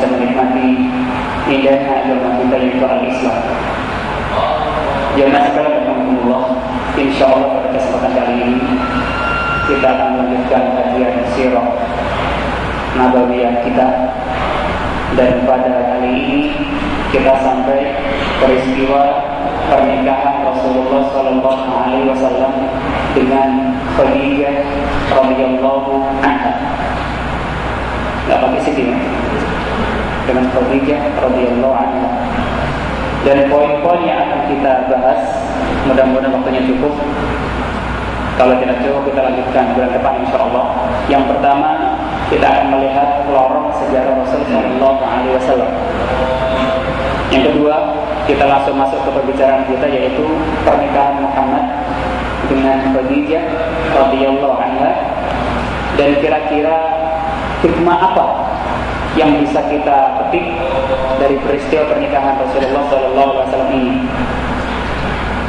bisa menikmati indahnya agama kita yaitu al-Islam. Jemaah sekalian Allah, insya Allah pada kesempatan kali ini kita akan melanjutkan kajian sirah nabawiyah kita dan pada kali ini kita sampai peristiwa pernikahan Rasulullah Sallallahu Alaihi Wasallam dengan Khadijah radhiyallahu anha. Gak pakai sini dengan Khadijah radhiyallahu anha. Dan poin-poin yang akan kita bahas, mudah-mudahan waktunya cukup. Kalau tidak cukup kita lanjutkan bulan depan insya Allah. Yang pertama kita akan melihat lorong sejarah Rasul Sallallahu Alaihi Wasallam. Yang kedua kita langsung masuk ke pembicaraan kita yaitu pernikahan Muhammad dengan Khadijah radhiyallahu anha dan kira-kira hikmah apa yang bisa kita petik dari peristiwa pernikahan Rasulullah Wasallam ini.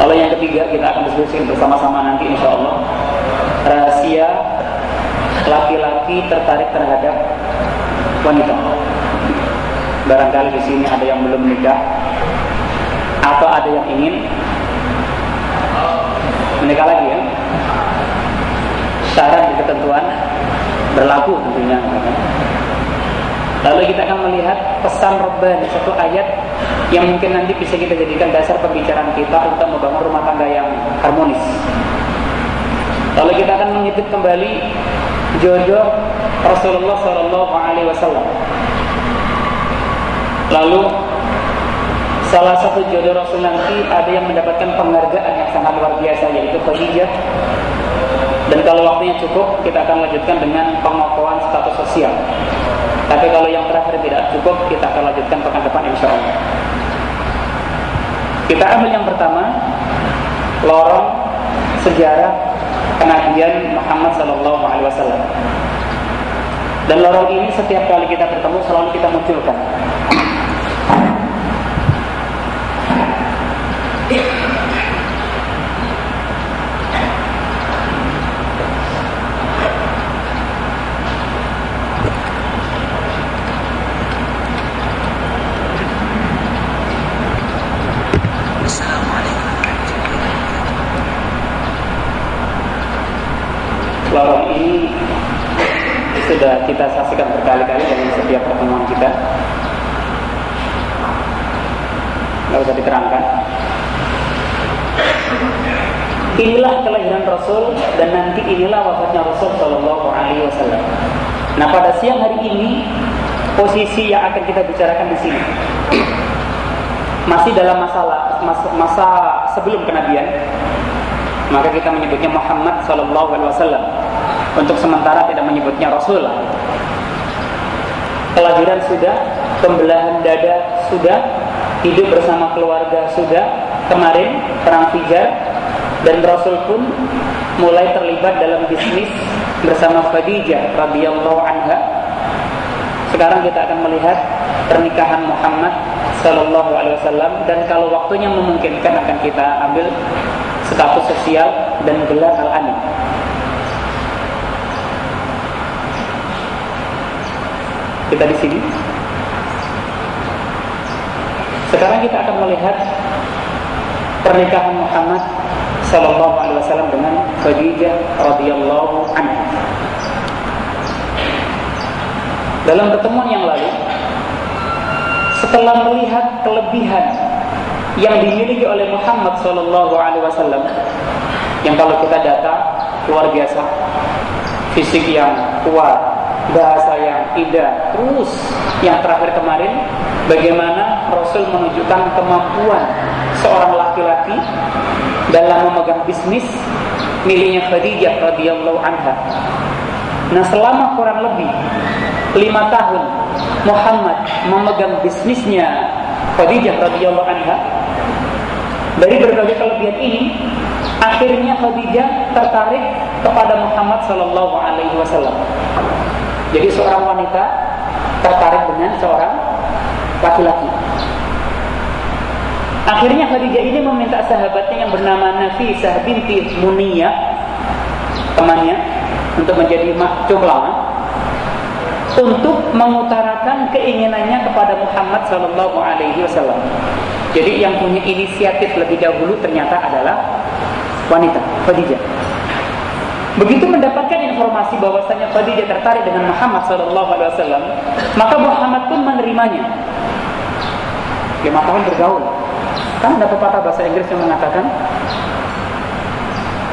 Lalu yang ketiga kita akan diskusi bersama-sama nanti insya Allah rahasia laki-laki tertarik terhadap wanita. Barangkali di sini ada yang belum menikah atau ada yang ingin menikah lagi ya. Syarat di ketentuan berlaku tentunya. Lalu kita akan melihat pesan Rabban satu ayat yang mungkin nanti bisa kita jadikan dasar pembicaraan kita untuk membangun rumah tangga yang harmonis. Lalu kita akan menghitung kembali jodoh Rasulullah Shallallahu Alaihi Wasallam. Lalu salah satu jodoh Rasul nanti ada yang mendapatkan penghargaan yang sangat luar biasa yaitu Khadijah. Dan kalau waktunya cukup, kita akan lanjutkan dengan pengakuan status sosial. Tapi kalau yang terakhir tidak cukup, kita akan lanjutkan pekan depan insya Allah. Kita ambil yang pertama, lorong sejarah kenabian Muhammad Sallallahu Alaihi Wasallam. Dan lorong ini setiap kali kita bertemu selalu kita munculkan. lorong ini sudah kita saksikan berkali-kali dari setiap pertemuan kita. Nggak usah diterangkan. Inilah kelahiran Rasul dan nanti inilah wafatnya Rasul Shallallahu Alaihi Wasallam. Nah pada siang hari ini posisi yang akan kita bicarakan di sini masih dalam masalah masa, masa sebelum kenabian maka kita menyebutnya Muhammad Sallallahu Alaihi Wasallam. Untuk sementara tidak menyebutnya Rasul. Kelahiran sudah, pembelahan dada sudah, hidup bersama keluarga sudah. Kemarin perang Fijar dan Rasul pun mulai terlibat dalam bisnis bersama Khadijah radhiyallahu anha. Sekarang kita akan melihat pernikahan Muhammad Sallallahu Alaihi Wasallam dan kalau waktunya memungkinkan akan kita ambil status sosial dan gelar al-anim. Kita di sini. Sekarang kita akan melihat pernikahan Muhammad Sallallahu Alaihi Wasallam dengan Khadijah radhiyallahu anha. Dalam pertemuan yang lalu, setelah melihat kelebihan yang dimiliki oleh Muhammad Sallallahu Alaihi Wasallam, yang kalau kita data luar biasa, fisik yang kuat, bahasa yang indah, terus yang terakhir kemarin, bagaimana Rasul menunjukkan kemampuan seorang laki-laki dalam memegang bisnis miliknya Khadijah radhiyallahu anha. Nah selama kurang lebih lima tahun Muhammad memegang bisnisnya Khadijah radhiyallahu anha dari berbagai kelebihan ini akhirnya Khadijah tertarik kepada Muhammad sallallahu alaihi wasallam. Jadi seorang wanita tertarik dengan seorang laki-laki. Akhirnya Khadijah ini meminta sahabatnya yang bernama Nafisah binti Muniyah temannya untuk menjadi lama untuk mengutarakan keinginannya kepada Muhammad Shallallahu Alaihi Wasallam. Jadi yang punya inisiatif lebih dahulu ternyata adalah wanita Khadijah. Begitu mendapatkan informasi bahwasanya Khadijah tertarik dengan Muhammad Shallallahu Alaihi Wasallam, maka Muhammad pun menerimanya. Lima tahun bergaul, Kan ada pepatah bahasa Inggris yang mengatakan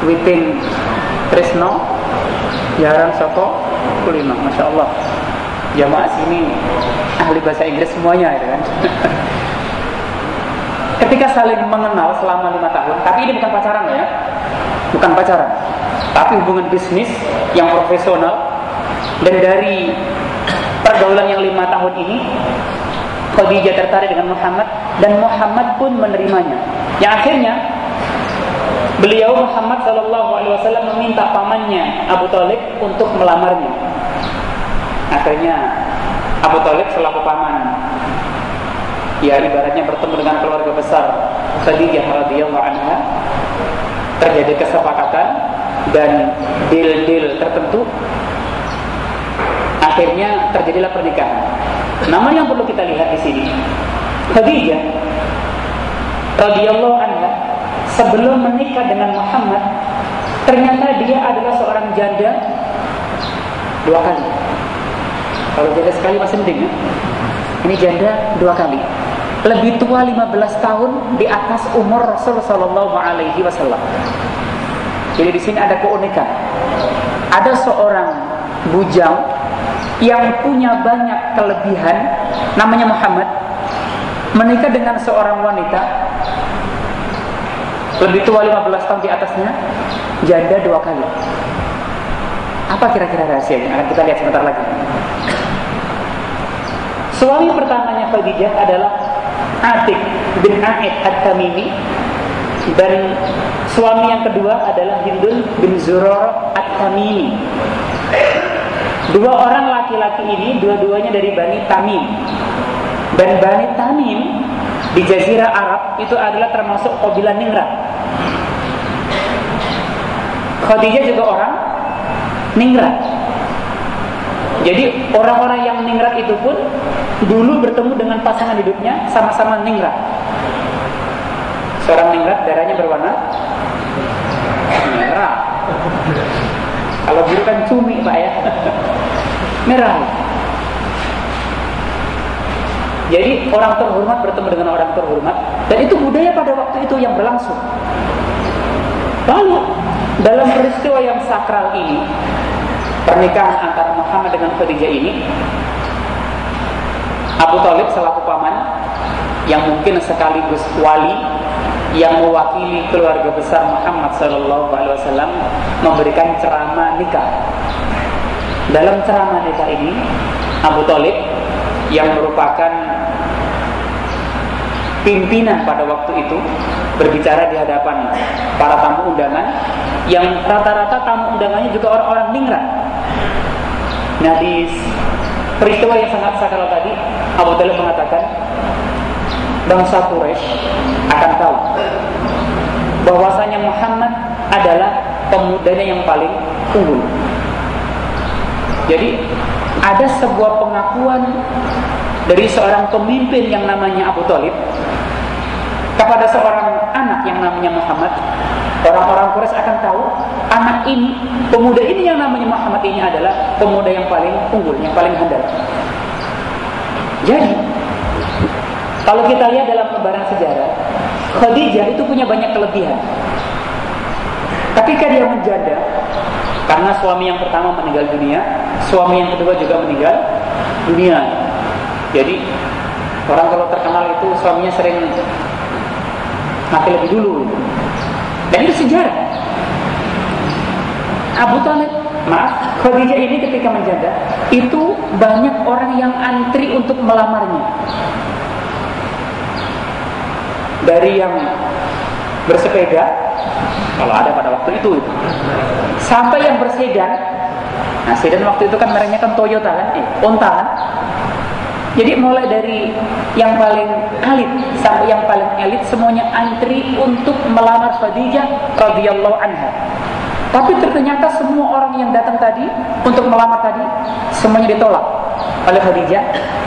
Within Trisno Jarang Soko Kulima. Masya Allah. Jamaah sini ahli bahasa Inggris semuanya ya kan? Ketika saling mengenal selama lima tahun Tapi ini bukan pacaran ya. Bukan pacaran Tapi hubungan bisnis yang profesional Dan dari pergaulan yang lima tahun ini Khadijah tertarik dengan Muhammad dan Muhammad pun menerimanya. Yang akhirnya beliau Muhammad Shallallahu Alaihi Wasallam meminta pamannya Abu Talib untuk melamarnya. Akhirnya Abu Talib selaku paman, ya ibaratnya bertemu dengan keluarga besar Khadijah radhiyallahu anha terjadi kesepakatan dan deal-deal tertentu akhirnya terjadilah pernikahan Nama yang perlu kita lihat di sini. Khadijah radhiyallahu anha sebelum menikah dengan Muhammad ternyata dia adalah seorang janda dua kali. Kalau janda sekali masih mending ya. Ini janda dua kali. Lebih tua 15 tahun di atas umur Rasul sallallahu alaihi wasallam. Jadi di sini ada keunikan. Ada seorang bujang yang punya banyak kelebihan namanya Muhammad menikah dengan seorang wanita. Lebih tua 15 tahun di atasnya janda dua kali. Apa kira-kira rahasianya? Akan kita lihat sebentar lagi. Suami pertamanya Khadijah adalah Atik bin A'id At-Tamimi dan suami yang kedua adalah Hindun bin Zuror At-Tamimi Dua orang laki-laki ini dua-duanya dari Bani Tamim. Dan Bani Tamim di Jazirah Arab itu adalah termasuk kabilah Ningrat. Khadijah juga orang Ningrat. Jadi orang-orang yang Ningrat itu pun dulu bertemu dengan pasangan hidupnya sama-sama Ningrat. Seorang Ningrat darahnya berwarna merah. Kalau biru kan cumi pak ya. Merah. Jadi orang terhormat bertemu dengan orang terhormat Dan itu budaya pada waktu itu yang berlangsung. Lalu dalam peristiwa yang sakral ini Pernikahan antara Muhammad dengan Khadijah ini Abu Talib selaku paman Yang mungkin sekaligus wali yang mewakili keluarga besar Muhammad Wasallam memberikan ceramah nikah. Dalam ceramah nikah ini, Abu Talib yang merupakan pimpinan pada waktu itu berbicara di hadapan para tamu undangan yang rata-rata tamu undangannya juga orang-orang ningrat. Nah di peristiwa yang sangat sakral tadi Abu Talib mengatakan bangsa Quraisy akan tahu bahwasanya Muhammad adalah pemudanya yang paling unggul. Jadi ada sebuah pengakuan dari seorang pemimpin yang namanya Abu Talib kepada seorang anak yang namanya Muhammad Orang-orang Quraisy akan tahu anak ini, pemuda ini yang namanya Muhammad ini adalah pemuda yang paling unggul, yang paling handal. Jadi, kalau kita lihat dalam lembaran sejarah, Khadijah itu punya banyak kelebihan. Ketika dia menjanda, karena suami yang pertama meninggal dunia, suami yang kedua juga meninggal dunia. Jadi orang kalau terkenal itu suaminya sering mati lebih dulu. Dan itu sejarah. Abu Talib, maaf, Khadijah ini ketika menjanda, itu banyak orang yang antri untuk melamarnya. Dari yang bersepeda, kalau ada pada waktu itu, sampai yang bersedan. Nah, sedan waktu itu kan mereknya kan Toyota kan, eh, Onta kan. Jadi mulai dari yang paling elit sampai yang paling elit semuanya antri untuk melamar Khadijah radhiyallahu anha. Tapi ternyata semua orang yang datang tadi untuk melamar tadi semuanya ditolak oleh Khadijah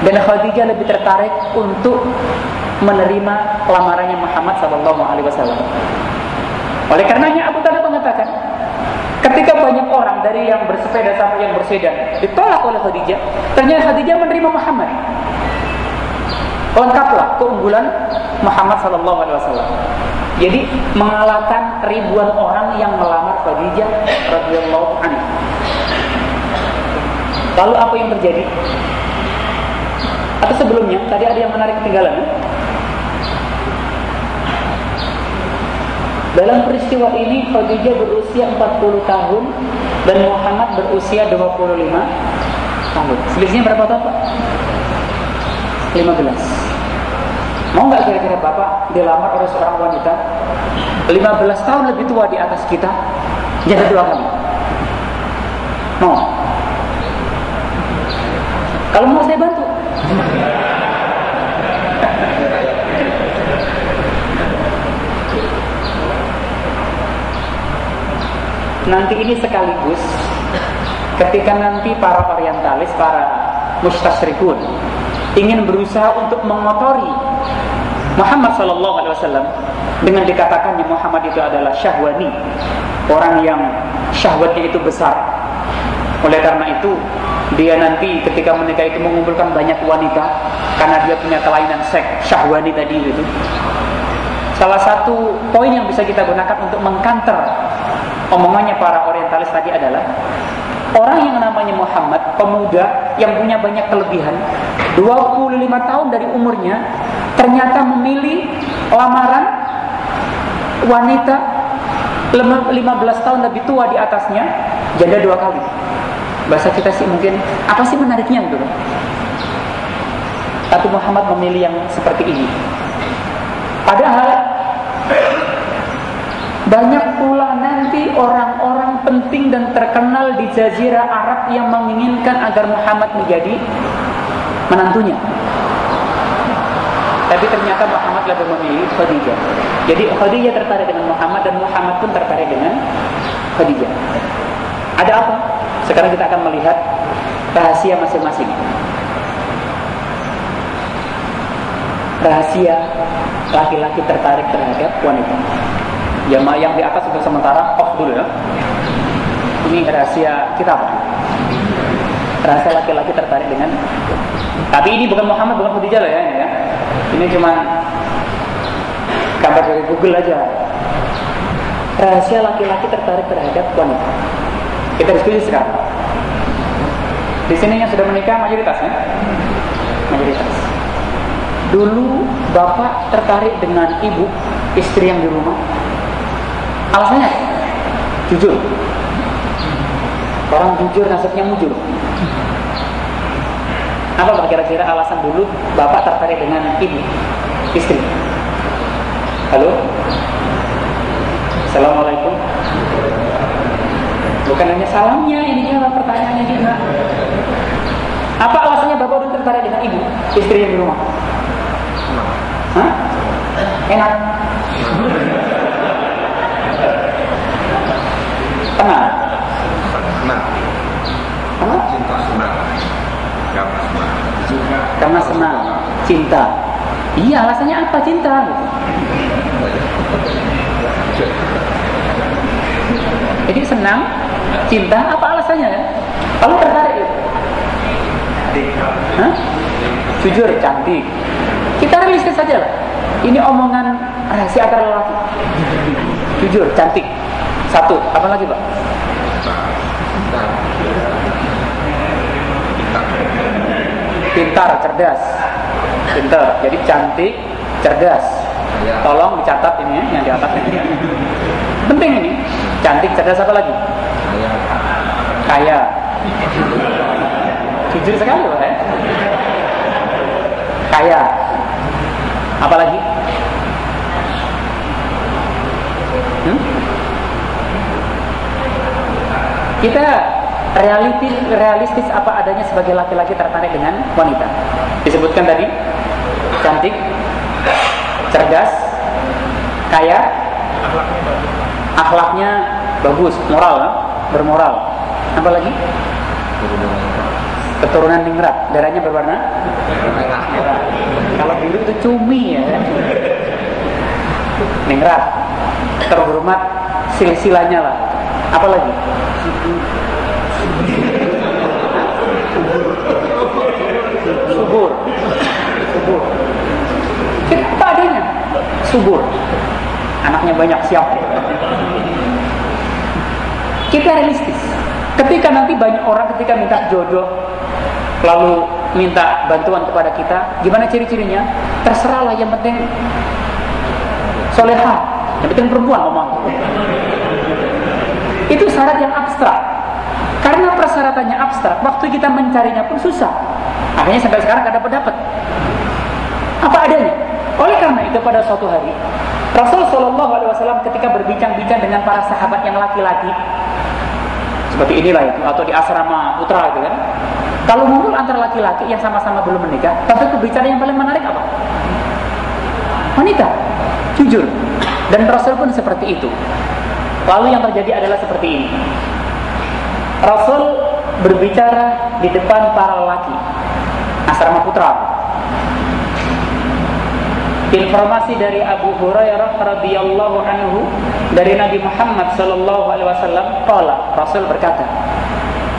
dan Khadijah lebih tertarik untuk menerima lamarannya Muhammad sallallahu alaihi wasallam. Oleh karenanya Abu Talib mengatakan, ketika banyak orang dari yang bersepeda sampai yang bersedan ditolak oleh Khadijah, ternyata Khadijah menerima Muhammad. Lengkaplah keunggulan Muhammad Sallallahu Alaihi Wasallam. Jadi mengalahkan ribuan orang yang melamar Khadijah radhiyallahu anha. Lalu apa yang terjadi? Atau sebelumnya tadi ada yang menarik ketinggalan? Dalam peristiwa ini Khadijah berusia 40 tahun dan Muhammad berusia 25 tahun. Selisihnya berapa tahun Pak? 15. Mau nggak kira-kira Bapak dilamar oleh seorang wanita 15 tahun lebih tua di atas kita jadi dua kali? Mau? Kalau mau saya bantu. Nanti ini sekaligus ketika nanti para orientalis, para mustasyrikun ingin berusaha untuk mengotori Muhammad Sallallahu Alaihi Wasallam dengan dikatakannya Muhammad itu adalah syahwani, orang yang syahwatnya itu besar. Oleh karena itu, dia nanti ketika menikah itu mengumpulkan banyak wanita karena dia punya kelainan seks syahwani tadi itu. Salah satu poin yang bisa kita gunakan untuk mengkanter omongannya para orientalis tadi adalah orang yang namanya Muhammad, pemuda yang punya banyak kelebihan, 25 tahun dari umurnya ternyata memilih lamaran wanita 15 tahun lebih tua di atasnya janda dua kali. Bahasa kita sih mungkin apa sih menariknya gitu Tapi Muhammad memilih yang seperti ini. Padahal banyak pula nanti orang-orang penting dan terkenal di jazirah Arab yang menginginkan agar Muhammad menjadi menantunya. Tapi ternyata Muhammad lebih memilih Khadijah. Jadi Khadijah tertarik dengan Muhammad dan Muhammad pun tertarik dengan Khadijah. Ada apa? Sekarang kita akan melihat rahasia masing-masing. Rahasia laki-laki tertarik terhadap wanita. Ya yang di atas untuk sementara off dulu ya. Ini rahasia kita apa? Rahasia laki-laki tertarik dengan Tapi ini bukan Muhammad, bukan Khadijah loh ya ini ya. Ini cuma gambar dari Google aja. Rahasia laki-laki tertarik terhadap wanita. Kita diskusi sekarang. Di sini yang sudah menikah mayoritas ya? Mayoritas. Dulu bapak tertarik dengan ibu, istri yang di rumah, Alasannya jujur. Orang jujur nasibnya mujur. Apa kira-kira alasan dulu Bapak tertarik dengan ibu, istri? Halo? Assalamualaikum. Bukan hanya salamnya, ini juga pertanyaannya juga. Apa alasannya Bapak dulu tertarik dengan ibu, istri di rumah? Hah? Enak. Tenang. Tenang. Karena Cinta senang. Karena senang. Karena senang, cinta. Iya, alasannya apa cinta? senang, cinta, apa alasannya ya? Kalau tertarik? Hah? Jujur, cantik. Kita realistis saja lah. Ini omongan rahasia antara lelaki. Jujur, cantik. Satu, apa lagi pak? Pintar, cerdas. Pintar. Jadi cantik, cerdas. Tolong dicatat ini ya, yang di atas ini. Penting ini. Cantik, cerdas apa lagi? Kaya. Jujur sekali loh ya. Kaya. Apa lagi? Hmm? Kita realistis, realistis apa adanya sebagai laki-laki tertarik dengan wanita. Disebutkan tadi cantik, cerdas, kaya, akhlaknya bagus, moral, bermoral. Apa lagi? Keturunan ningrat, darahnya berwarna. Kalau biru itu cumi ya. Ningrat, terhormat silsilanya lah. Apa lagi? Subur. Subur. Kita adanya. Subur. Anaknya banyak siap. Kita realistis. Ketika nanti banyak orang ketika minta jodoh lalu minta bantuan kepada kita, gimana ciri-cirinya? Terserahlah yang penting soleha, yang penting perempuan ngomong. Itu syarat yang abstrak. Karena persyaratannya abstrak, waktu kita mencarinya pun susah. Akhirnya sampai sekarang gak dapat dapat. Apa adanya? Karena itu pada suatu hari Rasul Shallallahu Alaihi Wasallam ketika berbincang-bincang dengan para sahabat yang laki-laki seperti inilah itu atau di asrama putra itu kan. Kalau ngumpul antara laki-laki yang sama-sama belum menikah tapi kebicaraan yang paling menarik apa? Wanita. Jujur. Dan Rasul pun seperti itu. Lalu yang terjadi adalah seperti ini. Rasul berbicara di depan para laki asrama putra Informasi dari Abu Hurairah radhiyallahu anhu dari Nabi Muhammad sallallahu alaihi wasallam qala Rasul berkata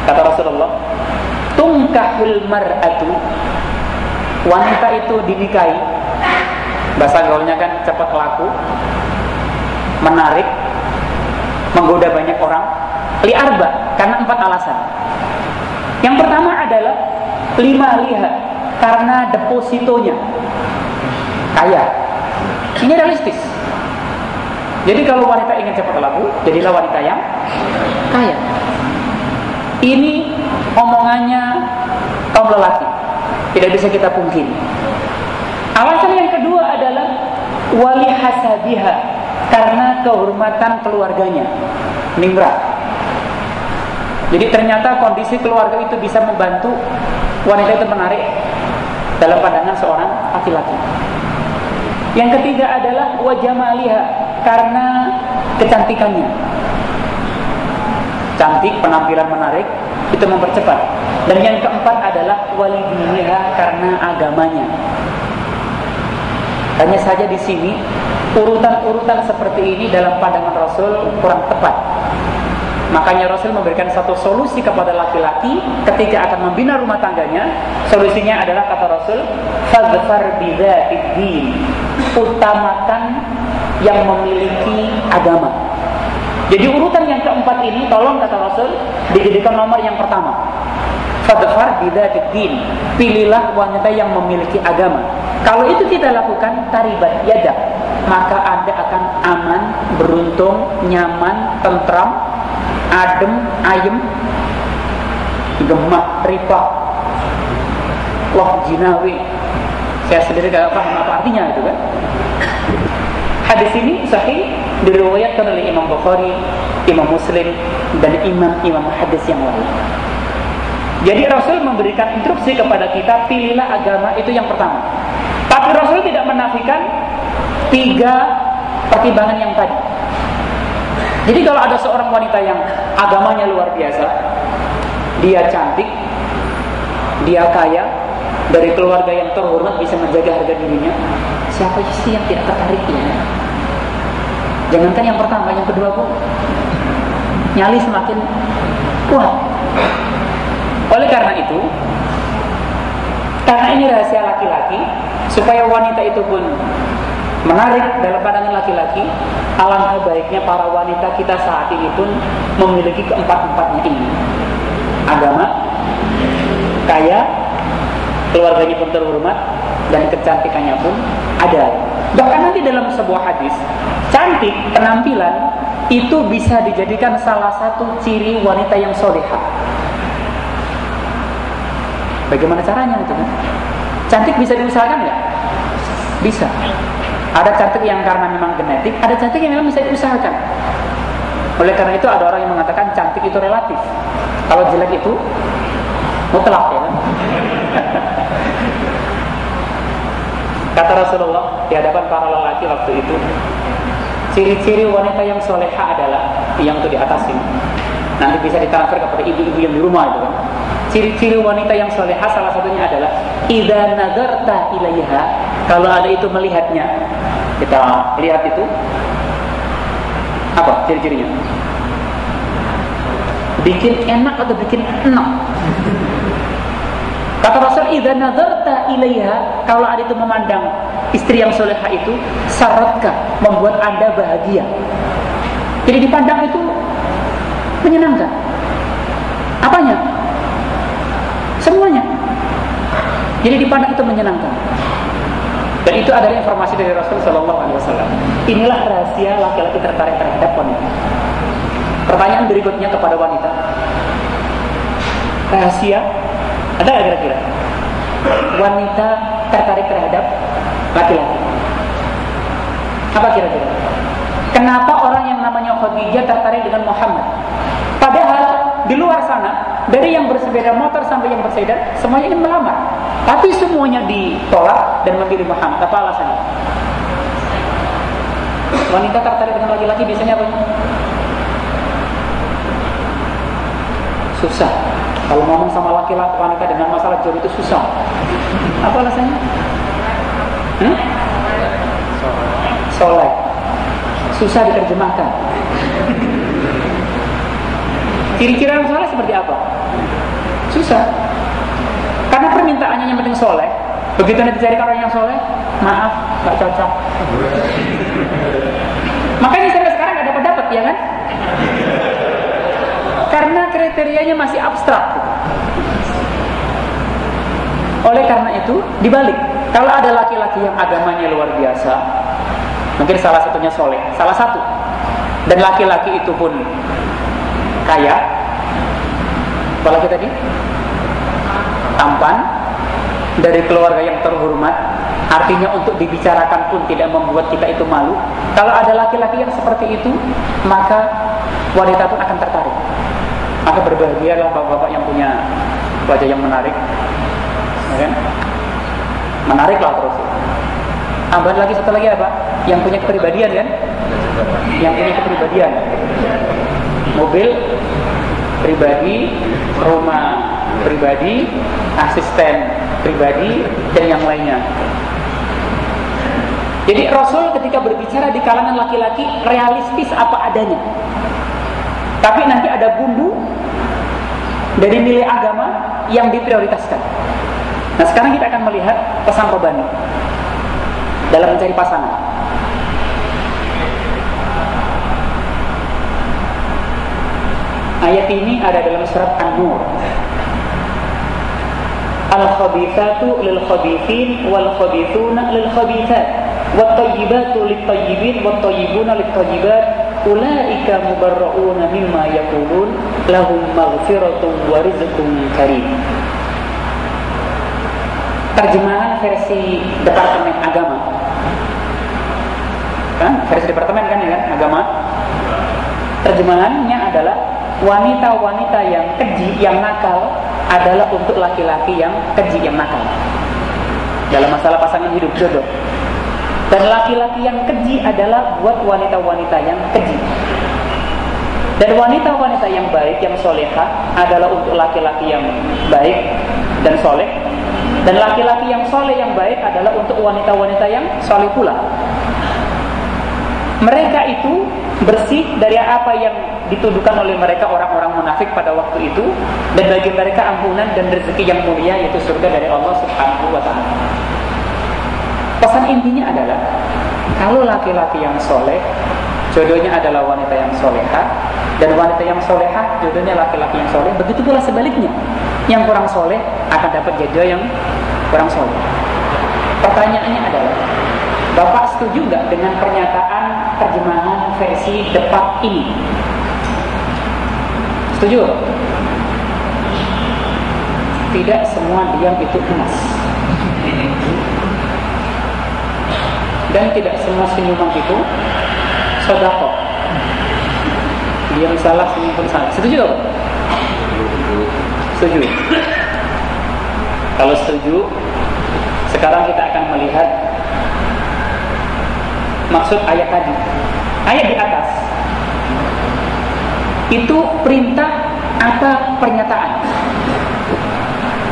kata Rasulullah tungkahul mar'atu wanita itu dinikahi. Bahasa gaulnya kan cepat laku menarik menggoda banyak orang li arba karena empat alasan. Yang pertama adalah lima liha karena depositonya kaya. Ini realistis. Jadi kalau wanita ingin cepat laku, jadilah wanita yang kaya. Ini omongannya kaum lelaki. Tidak bisa kita pungkiri. Alasan yang kedua adalah wali hasabiha karena kehormatan keluarganya. Ningrat. Jadi ternyata kondisi keluarga itu bisa membantu wanita itu menarik dalam pandangan seorang laki-laki. Yang ketiga adalah wajah maliha karena kecantikannya. Cantik, penampilan menarik itu mempercepat. Dan yang keempat adalah walidiniha karena agamanya. Hanya saja di sini urutan-urutan seperti ini dalam pandangan Rasul kurang tepat. Makanya Rasul memberikan satu solusi kepada laki-laki ketika akan membina rumah tangganya. Solusinya adalah kata Rasul, "Fadfar bidzatiddin." Utamakan yang memiliki agama. Jadi urutan yang keempat ini tolong kata Rasul dijadikan nomor yang pertama. Fadfar bidzatiddin. Pilihlah wanita yang memiliki agama. Kalau itu kita lakukan taribat yada, maka Anda akan aman, beruntung, nyaman, tentram, adem, ayem, gemak, ripah, loh jinawi. Saya sendiri gak paham apa artinya itu kan. Hadis ini sahih diriwayatkan oleh Imam Bukhari, Imam Muslim, dan imam-imam hadis yang lain. Jadi Rasul memberikan instruksi kepada kita pilihlah agama itu yang pertama. Tapi Rasul tidak menafikan tiga pertimbangan yang tadi. Jadi kalau ada seorang wanita yang agamanya luar biasa, dia cantik, dia kaya, dari keluarga yang terhormat bisa menjaga harga dirinya, siapa sih yang tidak tertarik ya? Jangankan yang pertama, yang kedua pun. nyali semakin kuat. Oleh karena itu, karena ini rahasia laki-laki, supaya wanita itu pun menarik dalam pandangan laki-laki, alangkah baiknya para wanita kita saat ini pun memiliki keempat-empatnya ini. Agama, kaya, keluarganya pun terhormat, dan kecantikannya pun ada. Bahkan nanti dalam sebuah hadis, cantik, penampilan itu bisa dijadikan salah satu ciri wanita yang solehah. Bagaimana caranya itu kan? Cantik bisa diusahakan nggak? Bisa. Ada cantik yang karena memang genetik, ada cantik yang memang bisa diusahakan. Oleh karena itu ada orang yang mengatakan cantik itu relatif. Kalau jelek itu mutlak ya? Kata Rasulullah di hadapan para lelaki waktu itu, ciri-ciri wanita yang soleha adalah yang itu di atas ini. Nanti bisa ditransfer kepada ibu-ibu yang di rumah itu kan. Ciri-ciri wanita yang soleha salah satunya adalah idza nadarta ilaiha kalau ada itu melihatnya kita lihat itu apa ciri-cirinya bikin enak atau bikin enak kata Rasul idza nadarta ilaiha kalau ada itu memandang istri yang soleha itu syaratkan membuat anda bahagia jadi dipandang itu menyenangkan apanya semuanya jadi dipandang itu menyenangkan dan itu adalah informasi dari Rasul Shallallahu Alaihi Wasallam. Inilah rahasia laki-laki tertarik terhadap wanita. Pertanyaan berikutnya kepada wanita. Rahasia ada nggak kira-kira? Wanita tertarik terhadap laki-laki. Apa kira-kira? Kenapa orang yang namanya Khadijah tertarik dengan Muhammad? Padahal di luar sana, dari yang bersepeda motor sampai yang bersepeda, semuanya ingin melamar. Tapi semuanya ditolak dan memilih Muhammad. Apa alasannya? Wanita tertarik dengan laki-laki biasanya apa? Susah. Kalau ngomong sama laki-laki wanita dengan masalah jodoh itu susah. Apa alasannya? Hmm? Soleh. Susah diterjemahkan. Ciri-ciri orang soleh seperti apa? Susah. Karena permintaannya yang penting soleh. Begitu nanti carikan orang yang soleh, maaf, nggak cocok. Makanya sampai sekarang nggak dapat dapat ya kan? Karena kriterianya masih abstrak. Oleh karena itu, dibalik. Kalau ada laki-laki yang agamanya luar biasa, mungkin salah satunya soleh, salah satu. Dan laki-laki itu pun kaya, apalagi tadi? Tampan, dari keluarga yang terhormat, artinya untuk dibicarakan pun tidak membuat kita itu malu. Kalau ada laki-laki yang seperti itu, maka wanita pun akan tertarik. Maka berbahagialah bapak-bapak yang punya wajah yang menarik, ya kan? Menariklah terus. Tambahan lagi satu lagi apa? Yang punya kepribadian kan? Yang punya kepribadian. Mobil pribadi, rumah pribadi, asisten pribadi, dan yang lainnya. Jadi Rasul ketika berbicara di kalangan laki-laki realistis apa adanya. Tapi nanti ada bumbu dari nilai agama yang diprioritaskan. Nah sekarang kita akan melihat pesan Robani dalam mencari pasangan. Ayat ini ada dalam surat An-Nur. Al-khabithatu lil-khabithin wal-khabithuna lil-khabithat wat-tayyibatu lit-tayyibin wat-tayyibuna lit-tayyibat ulaika mubarrauna mimma yaqulun lahum maghfiratun wa rizqun karim. Terjemahan versi Departemen Agama. Kan? Versi departemen kan ya kan? Agama. Terjemahannya adalah wanita-wanita yang keji, yang nakal adalah untuk laki-laki yang keji, yang nakal. Dalam masalah pasangan hidup jodoh. Dan laki-laki yang keji adalah buat wanita-wanita yang keji. Dan wanita-wanita yang baik, yang soleha adalah untuk laki-laki yang baik dan soleh. Dan laki-laki yang soleh yang baik adalah untuk wanita-wanita yang soleh pula. Mereka itu bersih dari apa yang dituduhkan oleh mereka orang-orang munafik pada waktu itu dan bagi mereka ampunan dan rezeki yang mulia yaitu surga dari Allah Subhanahu wa taala. Pesan intinya adalah kalau laki-laki yang soleh jodohnya adalah wanita yang soleha dan wanita yang soleha jodohnya laki-laki yang soleh begitu pula sebaliknya yang kurang soleh akan dapat jodoh yang kurang soleh pertanyaannya adalah Bapak setuju nggak dengan pernyataan terjemahan versi depan ini? Setuju? Tidak semua diam itu emas. Dan tidak semua senyuman itu sodako. Diam salah, senyum pun salah. Setuju nggak? Setuju. Kalau setuju, sekarang kita akan melihat maksud ayat tadi. Ayat di atas itu perintah apa pernyataan?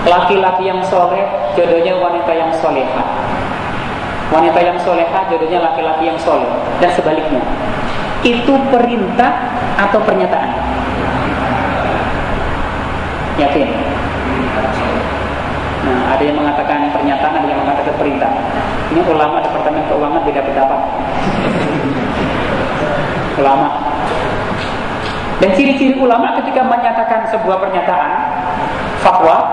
Laki-laki yang soleh jodohnya wanita yang soleha. Wanita yang soleha jodohnya laki-laki yang soleh dan sebaliknya. Itu perintah atau pernyataan? Yakin? Nah, ada yang mengatakan pernyataan, ada yang mengatakan perintah. Ini ulama Departemen Keuangan beda pendapat. ulama. Dan ciri-ciri ulama ketika menyatakan sebuah pernyataan fatwa,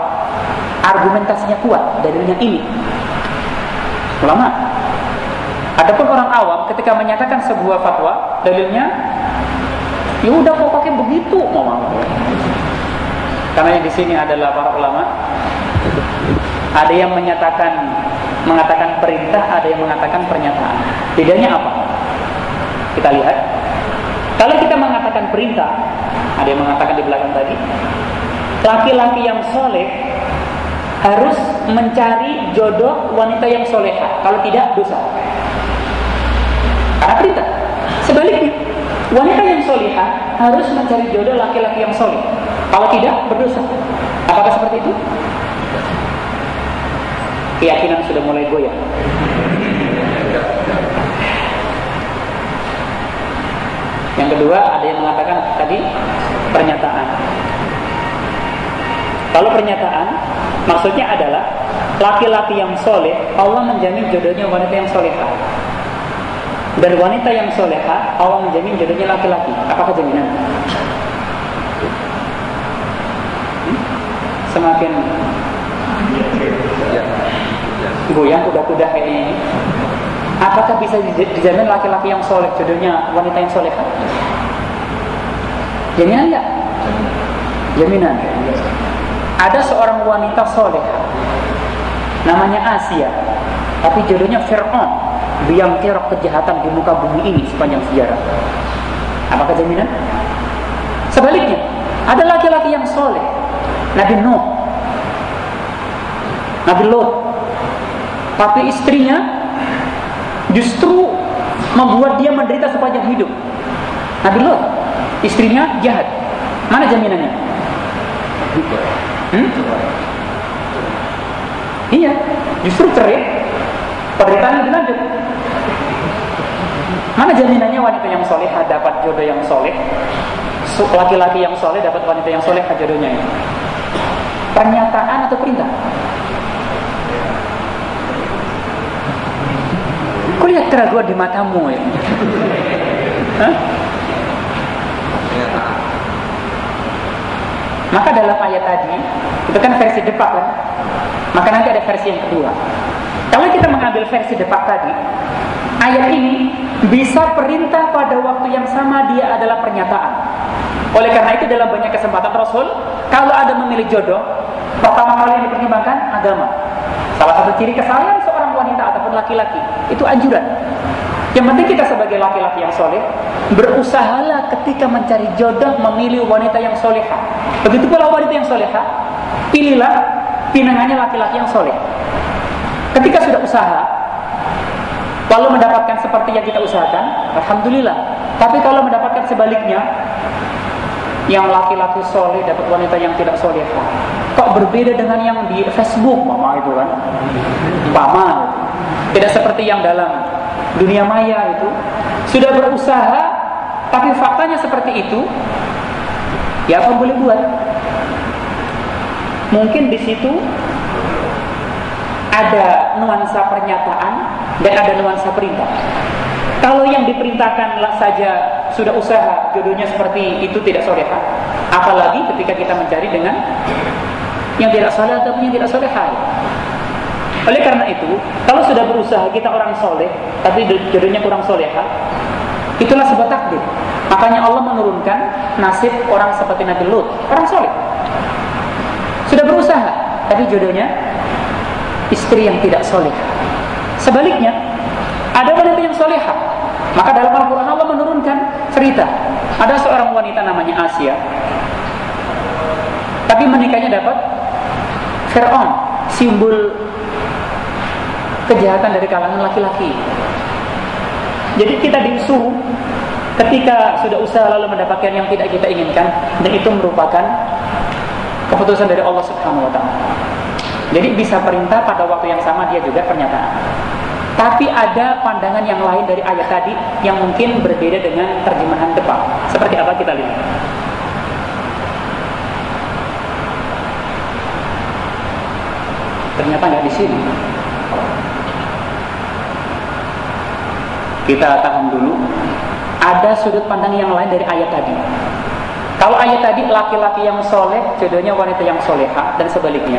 argumentasinya kuat dalilnya ini. Ulama. Adapun orang awam ketika menyatakan sebuah fatwa, dalilnya ya udah pokoknya begitu mau Karena di sini adalah para ulama ada yang menyatakan mengatakan perintah, ada yang mengatakan pernyataan. Bedanya apa? Kita lihat. Kalau kita mengatakan perintah, ada yang mengatakan di belakang tadi, laki-laki yang soleh harus mencari jodoh wanita yang soleha. Kalau tidak, dosa. Karena perintah. Sebaliknya, wanita yang soleha harus mencari jodoh laki-laki yang soleh. Kalau tidak, berdosa. Apakah seperti itu? keyakinan sudah mulai goyah. Yang kedua ada yang mengatakan tadi pernyataan. Kalau pernyataan maksudnya adalah laki-laki yang soleh Allah menjamin jodohnya wanita yang soleha. Dan wanita yang soleha Allah menjamin jodohnya laki-laki. Apakah jaminan? Hmm? Semakin goyang kuda-kuda kayak ini. Apakah bisa dijamin laki-laki yang soleh jodohnya wanita yang soleh jaminan enggak? Jaminan. Ada seorang wanita soleh namanya Asia. Tapi jodohnya Fir'aun yang kerok kejahatan di muka bumi ini sepanjang sejarah apakah jaminan sebaliknya ada laki-laki yang soleh Nabi Nuh Nabi Lot tapi istrinya justru membuat dia menderita sepanjang hidup. Nabi Lot, istrinya jahat. Mana jaminannya? Hmm? Iya, justru cerai. Penderitaan lebih lanjut. Mana jaminannya wanita yang soleh dapat jodoh yang soleh? Laki-laki yang soleh dapat wanita yang soleh jodohnya ini. Pernyataan atau perintah? Kau lihat keraguan di matamu ya? Maka dalam ayat tadi itu kan versi depan kan? Maka nanti ada versi yang kedua. Kalau kita mengambil versi depan tadi, ayat ini bisa perintah pada waktu yang sama dia adalah pernyataan. Oleh karena itu dalam banyak kesempatan Rasul, kalau ada memilih jodoh, pertama kali yang dipertimbangkan agama. Salah satu ciri kesalahan seorang wanita ataupun laki-laki itu anjuran. Yang penting kita sebagai laki-laki yang soleh berusahalah ketika mencari jodoh memilih wanita yang soleha. Begitu pula wanita yang soleha, pilihlah pinangannya laki-laki yang soleh. Ketika sudah usaha, lalu mendapatkan seperti yang kita usahakan, alhamdulillah. Tapi kalau mendapatkan sebaliknya, yang laki-laki soleh dapat wanita yang tidak soleh. Kok berbeda dengan yang di Facebook? Mama itu kan. Paman tidak seperti yang dalam dunia maya itu. Sudah berusaha Tapi faktanya seperti itu, ya apa boleh buat? Mungkin di situ ada nuansa pernyataan dan ada nuansa perintah. Kalau yang diperintahkanlah saja sudah usaha jodohnya seperti itu tidak soleha, apalagi ketika kita mencari dengan yang tidak soleh ataupun yang tidak soleha. Oleh karena itu, kalau sudah berusaha kita orang soleh, tapi jodohnya kurang soleha, itulah sebuah takdir. Makanya Allah menurunkan nasib orang seperti Nabi Lut, orang soleh. Sudah berusaha, tapi jodohnya istri yang tidak soleh. Sebaliknya, ada wanita yang soleha. Maka dalam Al-Quran Allah menurunkan cerita. Ada seorang wanita namanya Asia. Tapi menikahnya dapat Fir'aun, simbol kejahatan dari kalangan laki-laki. Jadi kita disuruh ketika sudah usaha lalu mendapatkan yang tidak kita inginkan dan itu merupakan keputusan dari Allah Subhanahu wa taala. Jadi bisa perintah pada waktu yang sama dia juga pernyataan. Tapi ada pandangan yang lain dari ayat tadi yang mungkin berbeda dengan terjemahan depan. Seperti apa kita lihat. Ternyata nggak di sini. Kita tahan dulu. Ada sudut pandang yang lain dari ayat tadi. Kalau ayat tadi laki-laki yang soleh, jodohnya wanita yang soleha dan sebaliknya.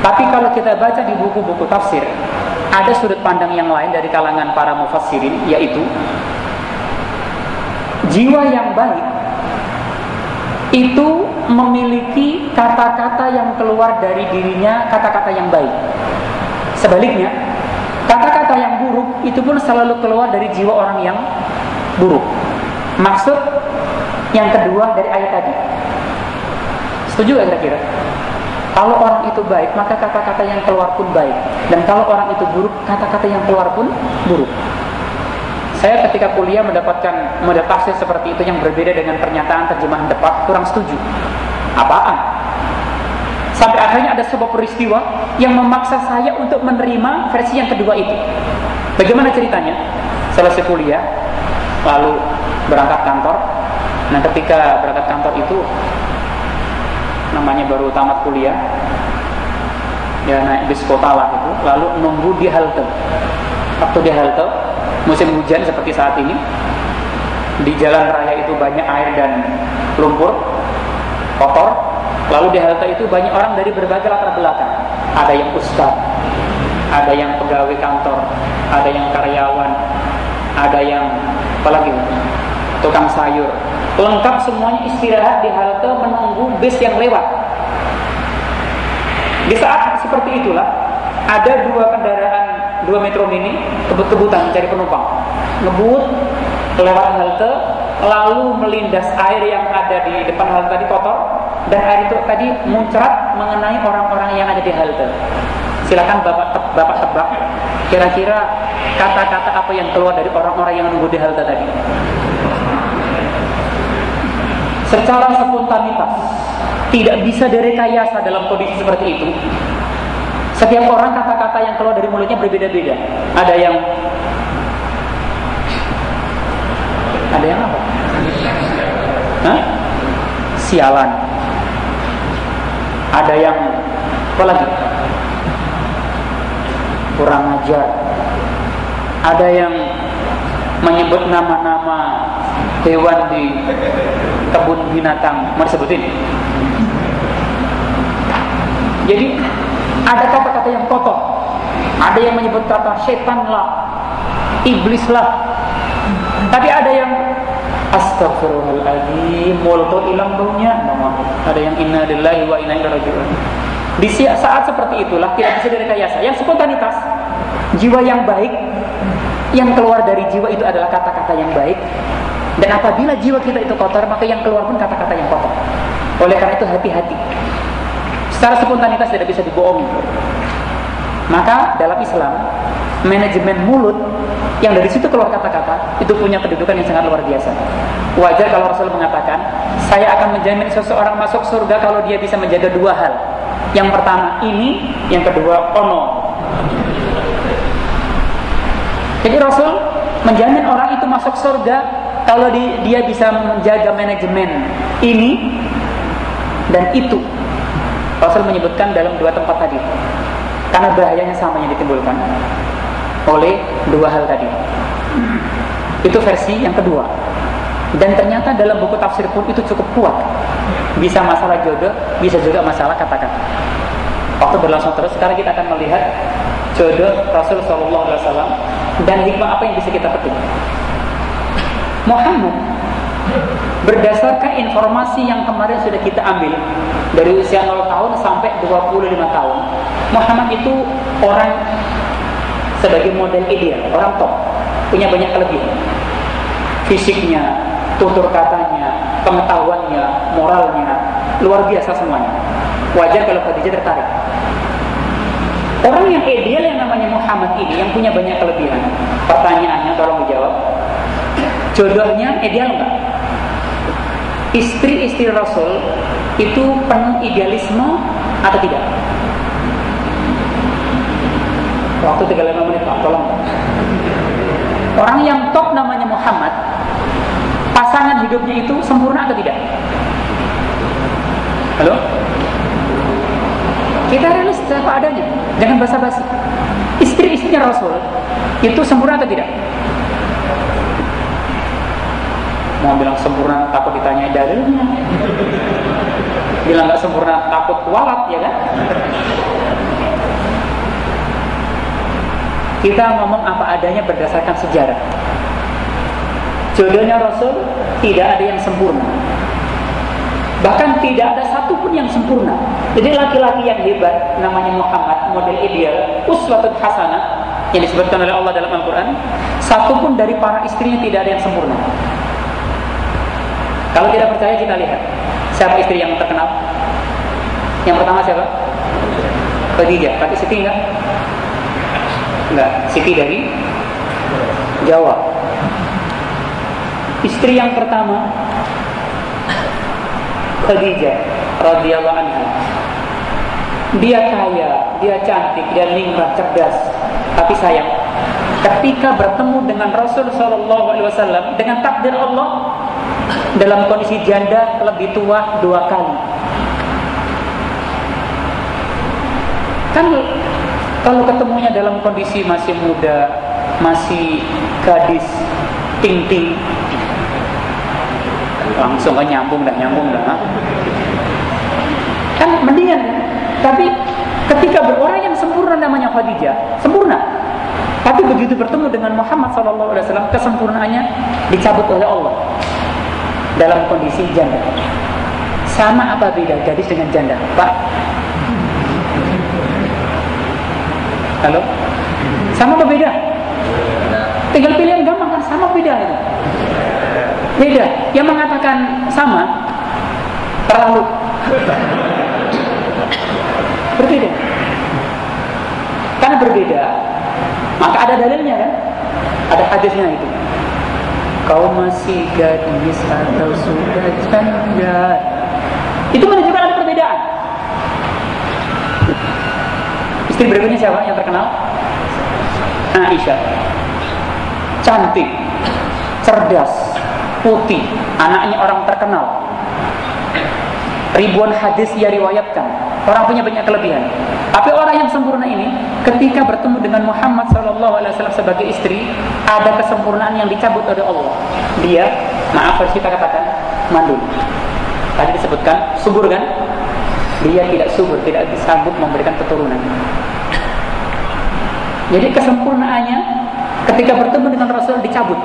Tapi kalau kita baca di buku-buku tafsir, ada sudut pandang yang lain dari kalangan para mufassirin, yaitu jiwa yang baik itu memiliki kata-kata yang keluar dari dirinya kata-kata yang baik. Sebaliknya, kata-kata yang buruk itu pun selalu keluar dari jiwa orang yang buruk. Maksud yang kedua dari ayat tadi. Setuju gak kira-kira? Kalau orang itu baik, maka kata-kata yang keluar pun baik. Dan kalau orang itu buruk, kata-kata yang keluar pun buruk. Saya ketika kuliah mendapatkan tafsir seperti itu yang berbeda dengan pernyataan terjemahan depan, kurang setuju. Apaan? Sampai akhirnya ada sebuah peristiwa yang memaksa saya untuk menerima versi yang kedua itu. Bagaimana ceritanya? Selesai kuliah, lalu berangkat kantor, Nah ketika berangkat kantor itu namanya baru tamat kuliah ya naik bis kota lah itu lalu nunggu di halte. Waktu di halte musim hujan seperti saat ini di jalan raya itu banyak air dan lumpur kotor lalu di halte itu banyak orang dari berbagai latar belakang. Ada yang ustaz ada yang pegawai kantor ada yang karyawan ada yang apalagi tukang sayur lengkap semuanya istirahat di halte menunggu bis yang lewat. Di saat seperti itulah ada dua kendaraan dua metro mini kebut-kebutan mencari penumpang, ngebut lewat halte lalu melindas air yang ada di depan halte tadi kotor dan air itu tadi muncrat mengenai orang-orang yang ada di halte. Silakan bapak bapak tebak kira-kira kata-kata apa yang keluar dari orang-orang yang menunggu di halte tadi secara spontanitas tidak bisa direkayasa dalam kondisi seperti itu setiap orang kata-kata yang keluar dari mulutnya berbeda-beda ada yang ada yang apa? Hah? sialan ada yang apa lagi? kurang ajar ada yang menyebut nama-nama hewan di kebun binatang. Mau disebutin? Jadi ada kata-kata yang kotor. Ada yang menyebut kata setan lah iblis lah. Tapi ada yang astagfirullahaladzim mulut hilang baunya. Ada yang inna lillahi wa inna ilaihi di saat seperti itulah tidak bisa direkayasa. Yang spontanitas jiwa yang baik yang keluar dari jiwa itu adalah kata-kata yang baik dan apabila jiwa kita itu kotor, maka yang keluar pun kata-kata yang kotor. Oleh karena itu hati-hati. Secara spontanitas tidak bisa dibohongi. Maka dalam Islam, manajemen mulut yang dari situ keluar kata-kata itu punya kedudukan yang sangat luar biasa. Wajar kalau Rasul mengatakan, saya akan menjamin seseorang masuk surga kalau dia bisa menjaga dua hal. Yang pertama ini, yang kedua ono. Jadi Rasul menjamin orang itu masuk surga kalau di, dia bisa menjaga manajemen ini dan itu Rasul menyebutkan dalam dua tempat tadi karena bahayanya sama yang ditimbulkan oleh dua hal tadi. Itu versi yang kedua. Dan ternyata dalam buku tafsir pun itu cukup kuat. Bisa masalah jodoh bisa juga masalah kata-kata. Waktu berlangsung terus sekarang kita akan melihat jodoh Rasul Shallallahu Alaihi Wasallam dan hikmah apa yang bisa kita petik Muhammad. Berdasarkan informasi yang kemarin sudah kita ambil dari usia 0 tahun sampai 25 tahun Muhammad itu orang sebagai model ideal orang top punya banyak kelebihan. Fisiknya tutur katanya pengetahuannya moralnya luar biasa semuanya. Wajar kalau Khadijah tertarik. Orang yang ideal yang namanya Muhammad ini yang punya banyak kelebihan. Pertanyaannya tolong dijawab jodohnya ideal enggak? Istri-istri Rasul itu penuh idealisme atau tidak? Waktu 35 menit Pak, tolong Orang yang top namanya Muhammad Pasangan hidupnya itu sempurna atau tidak? Halo? Kita rilis apa adanya Jangan basa-basi Istri-istrinya Rasul Itu sempurna atau tidak? Mau bilang sempurna takut ditanya dalilnya bilang nggak sempurna takut kualat ya kan? Kita ngomong apa adanya berdasarkan sejarah. Jodohnya Rasul tidak ada yang sempurna. Bahkan tidak ada satupun yang sempurna. Jadi laki-laki yang hebat namanya Muhammad model ideal uswatun hasanah yang disebutkan oleh Allah dalam Al-Quran satupun dari para istrinya tidak ada yang sempurna kalau tidak percaya kita lihat siapa istri yang terkenal. Yang pertama siapa? Khadijah. Tapi Siti enggak? Enggak. Siti dari Jawa. Istri yang pertama Khadijah radhiyallahu anha. Dia kaya, dia cantik, dia ningrat, cerdas. Tapi sayang, ketika bertemu dengan Rasul Shallallahu Alaihi Wasallam dengan takdir Allah, dalam kondisi janda lebih tua dua kali. Kan kalau ketemunya dalam kondisi masih muda, masih gadis, ting-ting, langsung kan nyambung dan nyambung dah. Kan mendingan. Tapi ketika berorang yang sempurna namanya Khadijah, sempurna. Tapi begitu bertemu dengan Muhammad SAW, kesempurnaannya dicabut oleh Allah dalam kondisi janda. Sama apa beda gadis dengan janda? Pak? Halo? Sama apa beda? Tinggal pilihan gampang kan sama beda itu. Beda. Yang mengatakan sama terlalu berbeda. Karena berbeda, maka ada dalilnya kan? Ada hadisnya itu kau masih gadis atau sudah janda itu menunjukkan ada perbedaan. Istri berikutnya siapa yang terkenal? Aisyah. Cantik cerdas putih. Anaknya orang terkenal. Ribuan hadis ia riwayatkan. Orang punya banyak kelebihan. Tapi orang yang sempurna ini ketika bertemu dengan Muhammad SAW sebagai istri, ada kesempurnaan yang dicabut oleh Allah. Dia, maaf harus kita katakan, mandul. Tadi disebutkan subur kan? Dia tidak subur, tidak disambut memberikan keturunan. Jadi kesempurnaannya ketika bertemu dengan Rasul dicabut.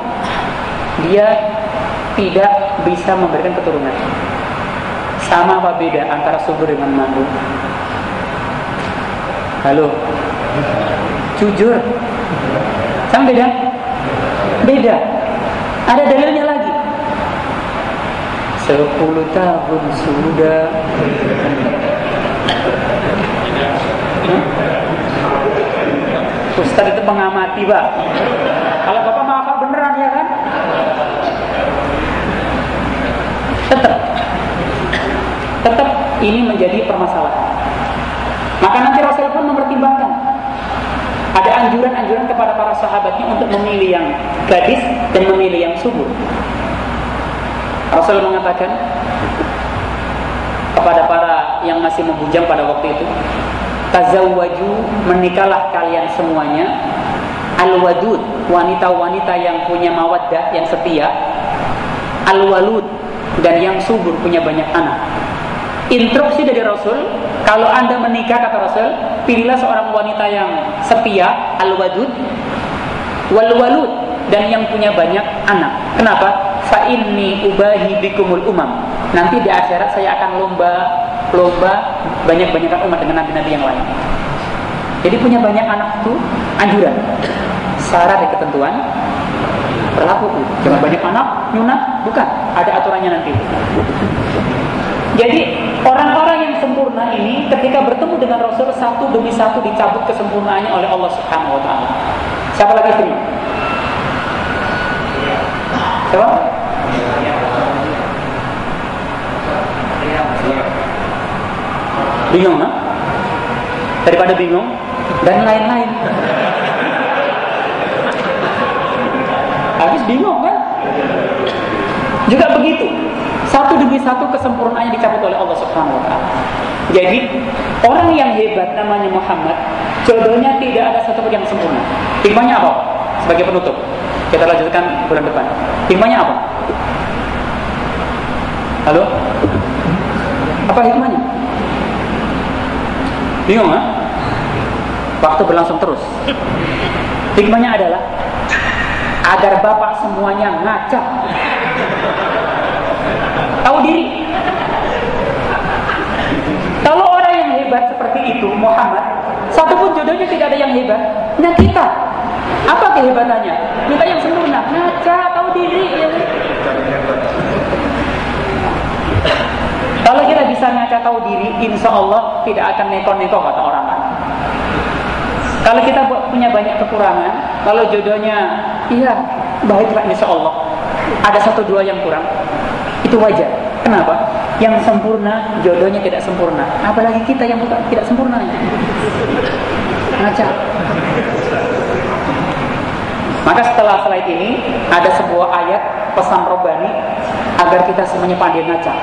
Dia tidak bisa memberikan keturunan. Sama apa beda antara subur dengan mandul? Halo. Jujur. Sama beda? Beda. Ada dalilnya lagi. Sepuluh tahun sudah Ustaz itu mengamati pak Kalau bapak maaf beneran ya kan Tetap Tetap ini menjadi permasalahan maka nanti Rasul pun mempertimbangkan anjuran-anjuran kepada para sahabatnya untuk memilih yang gadis dan memilih yang subur. Rasul mengatakan kepada para yang masih membujang pada waktu itu, tazawwaju menikahlah kalian semuanya. Al-wadud wanita-wanita yang punya mawaddah yang setia. Al-walud dan yang subur punya banyak anak. Instruksi dari Rasul kalau anda menikah kata Rasul pilihlah seorang wanita yang setia al-wadud wal-walud dan yang punya banyak anak. Kenapa? Fa inni ubahi bikumul umam. Nanti di akhirat saya akan lomba lomba banyak-banyakan umat dengan nabi-nabi yang lain. Jadi punya banyak anak itu anjuran syarat dan ketentuan berlaku. Jangan banyak anak nyunat bukan. Ada aturannya nanti. Jadi orang-orang yang sempurna ini ketika bertemu dengan Rasul satu demi satu dicabut kesempurnaannya oleh Allah Subhanahu wa taala. Siapa lagi istrinya? Siapa? Bingung, nah? Daripada bingung dan lain-lain. Habis bingung kan? Juga begitu. Satu demi satu kesempurnaannya dicabut oleh Allah Subhanahu wa taala. Jadi, orang yang hebat namanya Muhammad, jodohnya tidak ada satu pun yang sempurna. Hikmahnya apa? Sebagai penutup. Kita lanjutkan bulan depan. Hikmahnya apa? Halo? Apa hikmahnya? Bingung? Waktu berlangsung terus. Hikmahnya adalah agar bapak semuanya ngaca. Tahu diri. Kalau orang yang hebat seperti itu, Muhammad, satu pun jodohnya tidak ada yang hebat. Nah kita, apa kehebatannya? Kita yang sempurna, ngaca, tahu diri. Ya. Kalau kita bisa ngaca tahu diri, insya Allah tidak akan neko-neko kata orang lain. Kalau kita punya banyak kekurangan, kalau jodohnya, iya, baiklah insya Allah. Ada satu dua yang kurang, itu wajar. Kenapa? Yang sempurna, jodohnya tidak sempurna. Apalagi kita yang bukan tidak sempurna. Ngaca. Maka setelah slide ini ada sebuah ayat pesan robani agar kita semuanya pandai ngaca.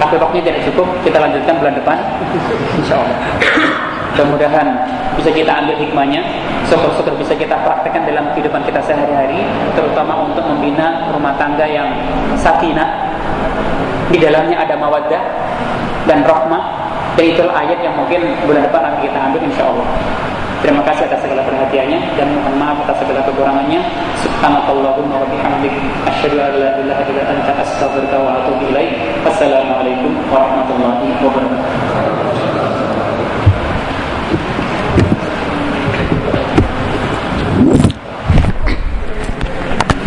Tapi waktunya tidak cukup, kita lanjutkan bulan depan, insya Allah. Mudah-mudahan bisa kita ambil hikmahnya, syukur-syukur bisa kita praktekkan dalam kehidupan kita sehari-hari, terutama untuk membina rumah tangga yang sakinah. Di dalamnya ada mawaddah dan rahmah, dan itulah ayat yang mungkin bulan depan akan kita ambil insya Allah. Terima kasih atas segala perhatiannya dan mohon maaf atas segala kekurangannya. Subhanakallahumma wa bihamdik asyhadu an la ilaha illa anta astaghfiruka wa atubu ilaik. Assalamualaikum warahmatullahi wabarakatuh.